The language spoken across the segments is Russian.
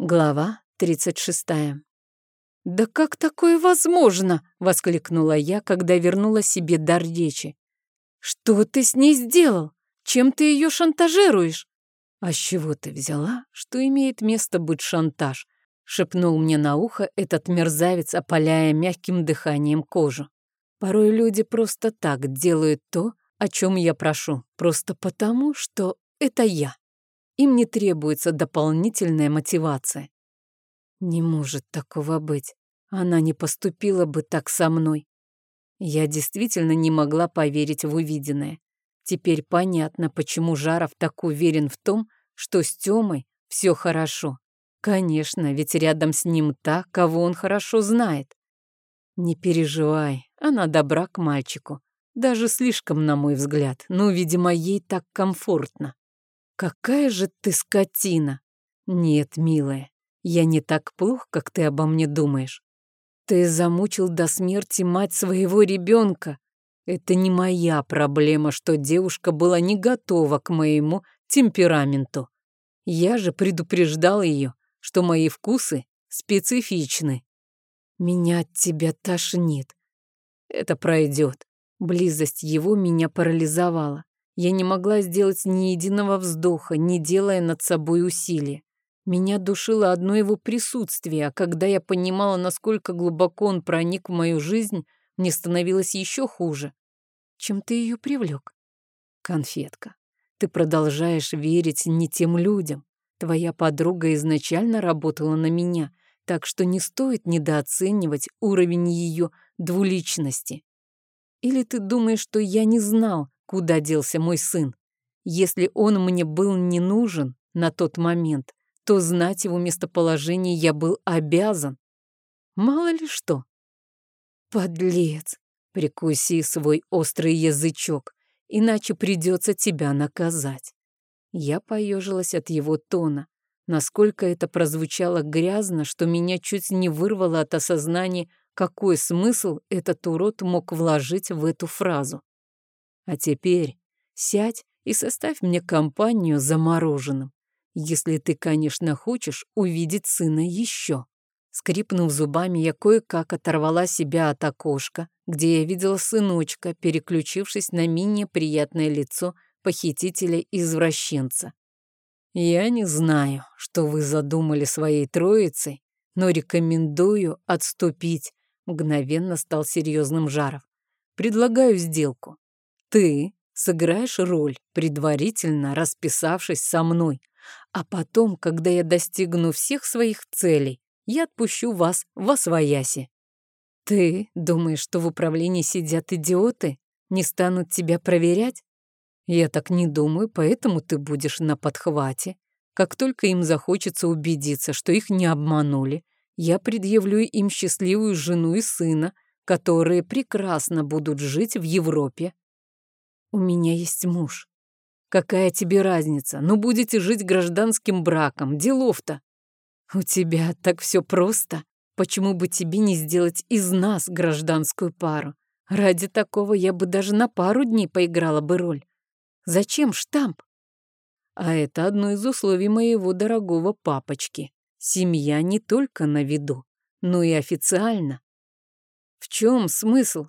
Глава 36. «Да как такое возможно?» — воскликнула я, когда вернула себе дар речи. «Что ты с ней сделал? Чем ты ее шантажируешь?» «А с чего ты взяла, что имеет место быть шантаж?» — шепнул мне на ухо этот мерзавец, опаляя мягким дыханием кожу. «Порой люди просто так делают то, о чем я прошу, просто потому, что это я». Им не требуется дополнительная мотивация. Не может такого быть. Она не поступила бы так со мной. Я действительно не могла поверить в увиденное. Теперь понятно, почему Жаров так уверен в том, что с Тёмой все хорошо. Конечно, ведь рядом с ним та, кого он хорошо знает. Не переживай, она добра к мальчику. Даже слишком, на мой взгляд, но, видимо, ей так комфортно. «Какая же ты скотина!» «Нет, милая, я не так плох, как ты обо мне думаешь. Ты замучил до смерти мать своего ребенка. Это не моя проблема, что девушка была не готова к моему темпераменту. Я же предупреждал ее, что мои вкусы специфичны. Меня от тебя тошнит. Это пройдет. Близость его меня парализовала. Я не могла сделать ни единого вздоха, не делая над собой усилия. Меня душило одно его присутствие, а когда я понимала, насколько глубоко он проник в мою жизнь, мне становилось еще хуже. Чем ты ее привлек? Конфетка, ты продолжаешь верить не тем людям. Твоя подруга изначально работала на меня, так что не стоит недооценивать уровень ее двуличности. Или ты думаешь, что я не знал, куда делся мой сын. Если он мне был не нужен на тот момент, то знать его местоположение я был обязан. Мало ли что. Подлец, прикуси свой острый язычок, иначе придется тебя наказать. Я поежилась от его тона. Насколько это прозвучало грязно, что меня чуть не вырвало от осознания, какой смысл этот урод мог вложить в эту фразу. А теперь сядь и составь мне компанию за мороженым, если ты, конечно, хочешь увидеть сына еще. Скрипнув зубами, я кое-как оторвала себя от окошка, где я видела сыночка, переключившись на менее приятное лицо похитителя-извращенца. «Я не знаю, что вы задумали своей троицей, но рекомендую отступить», — мгновенно стал серьезным Жаров. «Предлагаю сделку. Ты сыграешь роль, предварительно расписавшись со мной, а потом, когда я достигну всех своих целей, я отпущу вас в освояси. Ты думаешь, что в управлении сидят идиоты? Не станут тебя проверять? Я так не думаю, поэтому ты будешь на подхвате. Как только им захочется убедиться, что их не обманули, я предъявлю им счастливую жену и сына, которые прекрасно будут жить в Европе, у меня есть муж. Какая тебе разница? Ну, будете жить гражданским браком. Делов-то. У тебя так все просто. Почему бы тебе не сделать из нас гражданскую пару? Ради такого я бы даже на пару дней поиграла бы роль. Зачем штамп? А это одно из условий моего дорогого папочки. Семья не только на виду, но и официально. В чем смысл?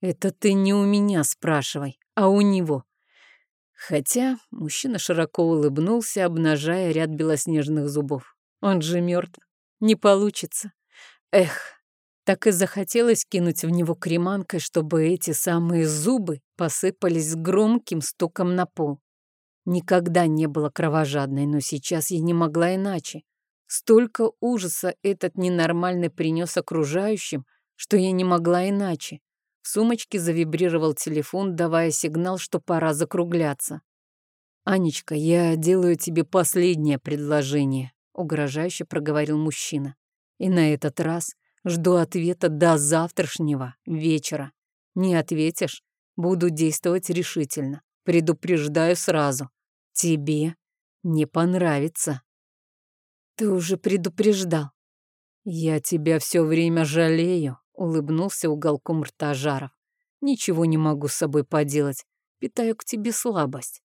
Это ты не у меня спрашивай а у него. Хотя мужчина широко улыбнулся, обнажая ряд белоснежных зубов. Он же мертв. Не получится. Эх, так и захотелось кинуть в него креманкой, чтобы эти самые зубы посыпались громким стуком на пол. Никогда не было кровожадной, но сейчас я не могла иначе. Столько ужаса этот ненормальный принес окружающим, что я не могла иначе. В сумочке завибрировал телефон, давая сигнал, что пора закругляться. «Анечка, я делаю тебе последнее предложение», — угрожающе проговорил мужчина. «И на этот раз жду ответа до завтрашнего вечера. Не ответишь, буду действовать решительно. Предупреждаю сразу. Тебе не понравится». «Ты уже предупреждал». «Я тебя все время жалею», Улыбнулся уголком рта Жаров. Ничего не могу с собой поделать. Питаю к тебе слабость.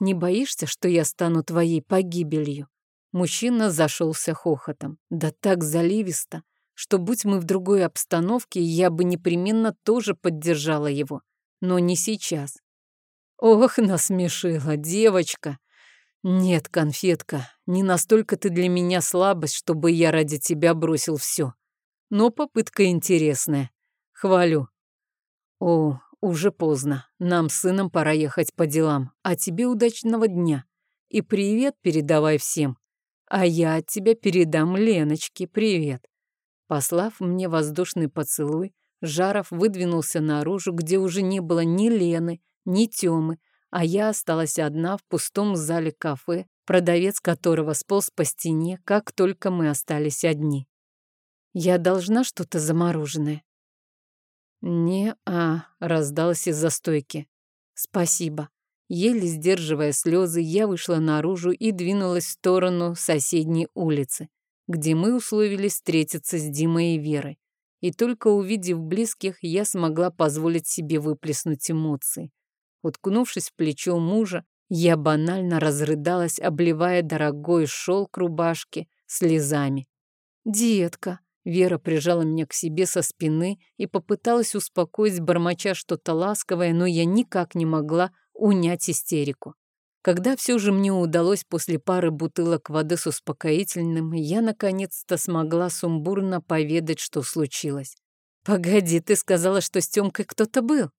Не боишься, что я стану твоей погибелью? Мужчина зашелся хохотом. Да так заливисто, что будь мы в другой обстановке, я бы непременно тоже поддержала его. Но не сейчас. Ох, насмешила девочка. Нет, конфетка, не настолько ты для меня слабость, чтобы я ради тебя бросил все. Но попытка интересная. Хвалю. О, уже поздно. Нам с сыном пора ехать по делам. А тебе удачного дня. И привет передавай всем. А я от тебя передам Леночке привет. Послав мне воздушный поцелуй, Жаров выдвинулся наружу, где уже не было ни Лены, ни Тёмы, а я осталась одна в пустом зале кафе, продавец которого сполз по стене, как только мы остались одни. Я должна что-то замороженное. «Не-а», — раздалось из-за стойки. «Спасибо». Еле сдерживая слезы, я вышла наружу и двинулась в сторону соседней улицы где мы условились встретиться с Димой и Верой. И только увидев близких, я смогла позволить себе выплеснуть эмоции. Уткнувшись в плечо мужа, я банально разрыдалась, обливая дорогой шелк рубашки слезами. «Детка!» Вера прижала меня к себе со спины и попыталась успокоить, бормоча что-то ласковое, но я никак не могла унять истерику. Когда все же мне удалось после пары бутылок воды с успокоительным, я наконец-то смогла сумбурно поведать, что случилось. «Погоди, ты сказала, что с Тёмкой кто-то был.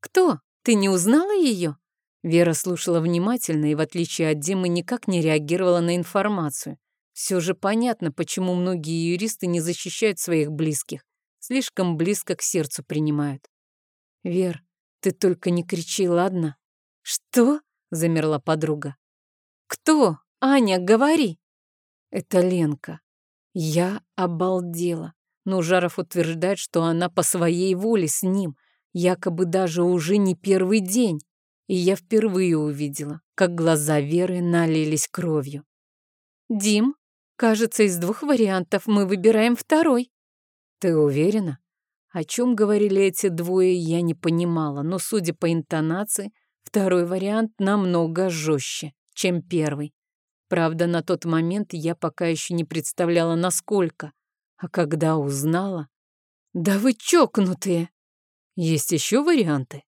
Кто? Ты не узнала ее?» Вера слушала внимательно и, в отличие от Димы, никак не реагировала на информацию. Все же понятно, почему многие юристы не защищают своих близких. Слишком близко к сердцу принимают. «Вер, ты только не кричи, ладно?» «Что?» замерла подруга. «Кто? Аня, говори!» «Это Ленка. Я обалдела. Но Жаров утверждает, что она по своей воле с ним, якобы даже уже не первый день. И я впервые увидела, как глаза Веры налились кровью. «Дим, кажется, из двух вариантов мы выбираем второй». «Ты уверена?» О чем говорили эти двое, я не понимала, но, судя по интонации, Второй вариант намного жестче, чем первый. Правда, на тот момент я пока еще не представляла, насколько. А когда узнала... Да вы чокнутые! Есть еще варианты?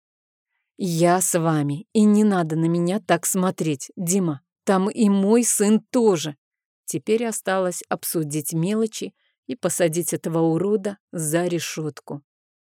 Я с вами, и не надо на меня так смотреть, Дима. Там и мой сын тоже. Теперь осталось обсудить мелочи и посадить этого урода за решетку.